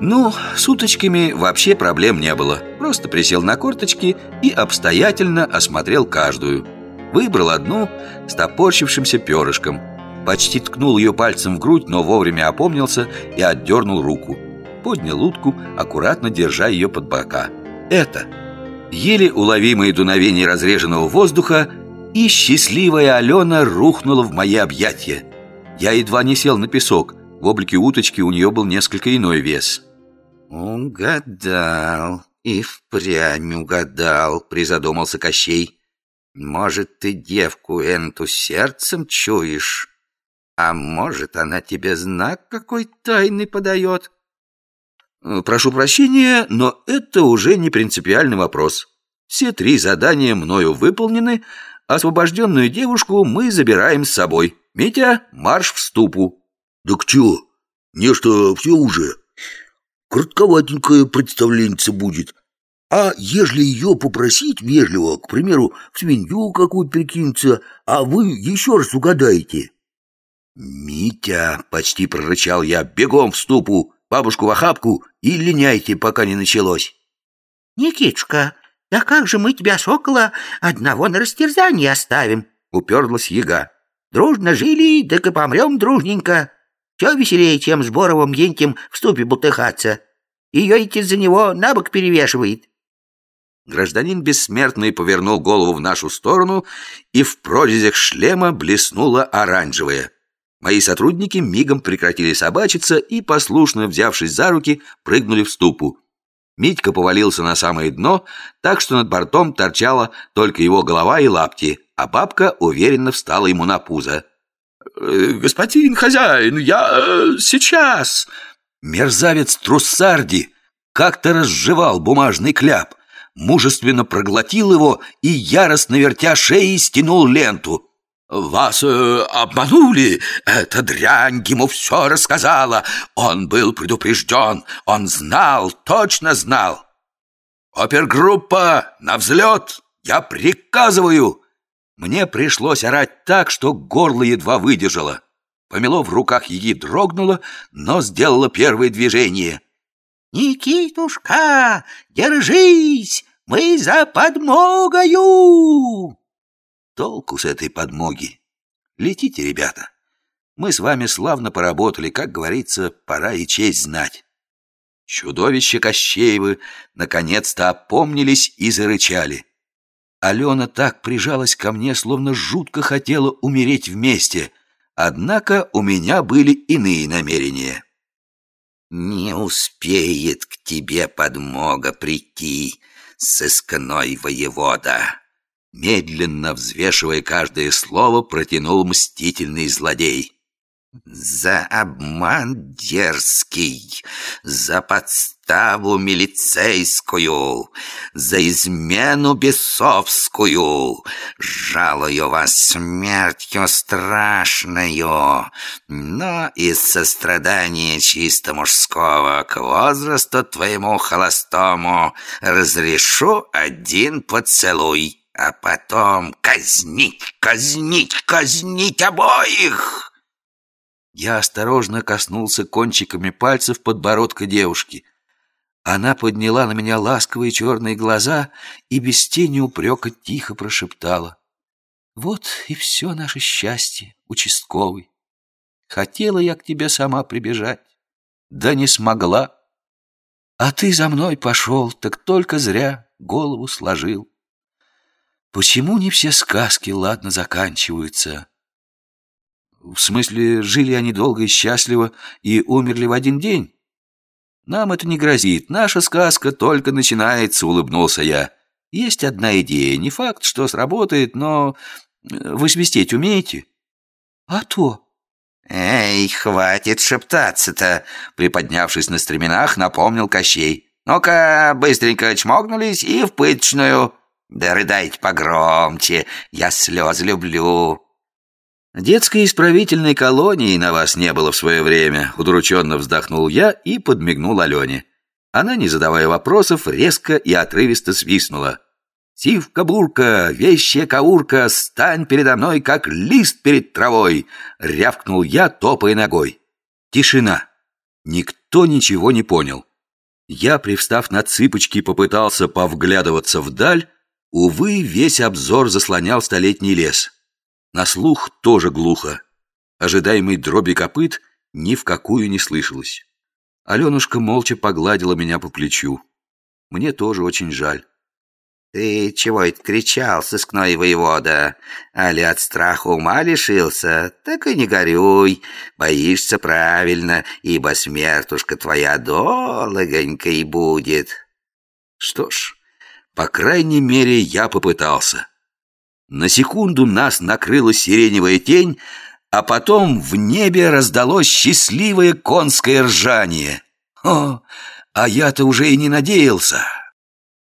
Ну, с уточками вообще проблем не было. Просто присел на корточки и обстоятельно осмотрел каждую. Выбрал одну с топорщившимся перышком. Почти ткнул ее пальцем в грудь, но вовремя опомнился и отдернул руку. Поднял утку, аккуратно держа ее под бока. Это Еле уловимые дуновения разреженного воздуха И счастливая Алена рухнула в мои объятия. Я едва не сел на песок. В облике уточки у нее был несколько иной вес «Угадал, и впрямь угадал», — призадумался Кощей. «Может, ты девку энту сердцем чуешь, а может, она тебе знак какой тайный подает?» «Прошу прощения, но это уже не принципиальный вопрос. Все три задания мною выполнены, освобожденную девушку мы забираем с собой. Митя, марш в ступу!» «Так чё, нечто все уже?» Коротковатенькое представленце будет. А ежели ее попросить вежливо, к примеру, в свинью какую перекинуться, а вы еще раз угадаете?» «Митя!» — почти прорычал я. «Бегом в ступу, бабушку в охапку и линяйте, пока не началось!» «Никитушка, да как же мы тебя, сокола, одного на растерзание оставим?» — уперлась яга. «Дружно жили, так и помрем дружненько!» Все веселее, чем с Боровым Ентем в ступе бутыхаться. Ее идти за него на бок перевешивает. Гражданин бессмертный повернул голову в нашу сторону, и в прорезях шлема блеснуло оранжевое. Мои сотрудники мигом прекратили собачиться и, послушно взявшись за руки, прыгнули в ступу. Митька повалился на самое дно, так что над бортом торчала только его голова и лапти, а бабка уверенно встала ему на пузо. «Господин хозяин, я э, сейчас!» Мерзавец Труссарди как-то разжевал бумажный кляп, мужественно проглотил его и, яростно вертя шеей, стянул ленту. «Вас э, обманули! Эта дрянь ему все рассказала! Он был предупрежден, он знал, точно знал!» «Опергруппа, на взлет! Я приказываю!» Мне пришлось орать так, что горло едва выдержало. Помело в руках Еги дрогнуло, но сделало первое движение. «Никитушка, держись! Мы за подмогою!» Толку с этой подмоги. Летите, ребята. Мы с вами славно поработали, как говорится, пора и честь знать. Чудовища Кощеевы наконец-то опомнились и зарычали. Алена так прижалась ко мне, словно жутко хотела умереть вместе. Однако у меня были иные намерения. «Не успеет к тебе подмога прийти, сыскной воевода!» Медленно взвешивая каждое слово, протянул мстительный злодей. За обман дерзкий, за подставу милицейскую, за измену бесовскую, жалую вас смертью страшную, но из сострадания чисто мужского к возрасту твоему холостому разрешу один поцелуй, а потом казнить, казнить, казнить обоих!» Я осторожно коснулся кончиками пальцев подбородка девушки. Она подняла на меня ласковые черные глаза и без тени упрека тихо прошептала. «Вот и все наше счастье, участковый. Хотела я к тебе сама прибежать, да не смогла. А ты за мной пошел, так только зря голову сложил. Почему не все сказки ладно заканчиваются?» В смысле, жили они долго и счастливо и умерли в один день? Нам это не грозит. Наша сказка только начинается, улыбнулся я. Есть одна идея. Не факт, что сработает, но... Э, вы свистеть умеете? А то... «Эй, хватит шептаться-то!» Приподнявшись на стременах, напомнил Кощей. «Ну-ка, быстренько чмокнулись и в пыточную. Да рыдайте погромче, я слез люблю!» «Детской исправительной колонии на вас не было в свое время», удрученно вздохнул я и подмигнул Алене. Она, не задавая вопросов, резко и отрывисто свистнула. «Сивка-бурка, вещая каурка, стань передо мной, как лист перед травой!» рявкнул я, топая ногой. Тишина. Никто ничего не понял. Я, привстав на цыпочки, попытался повглядываться вдаль. Увы, весь обзор заслонял столетний лес. На слух тоже глухо. Ожидаемый дроби копыт ни в какую не слышалось. Аленушка молча погладила меня по плечу. Мне тоже очень жаль. «Ты чего это кричал, сыскной воевода? Али от страха ума лишился? Так и не горюй, боишься правильно, ибо смертушка твоя дологонькой будет». Что ж, по крайней мере, я попытался. На секунду нас накрыла сиреневая тень, а потом в небе раздалось счастливое конское ржание. О, а я-то уже и не надеялся.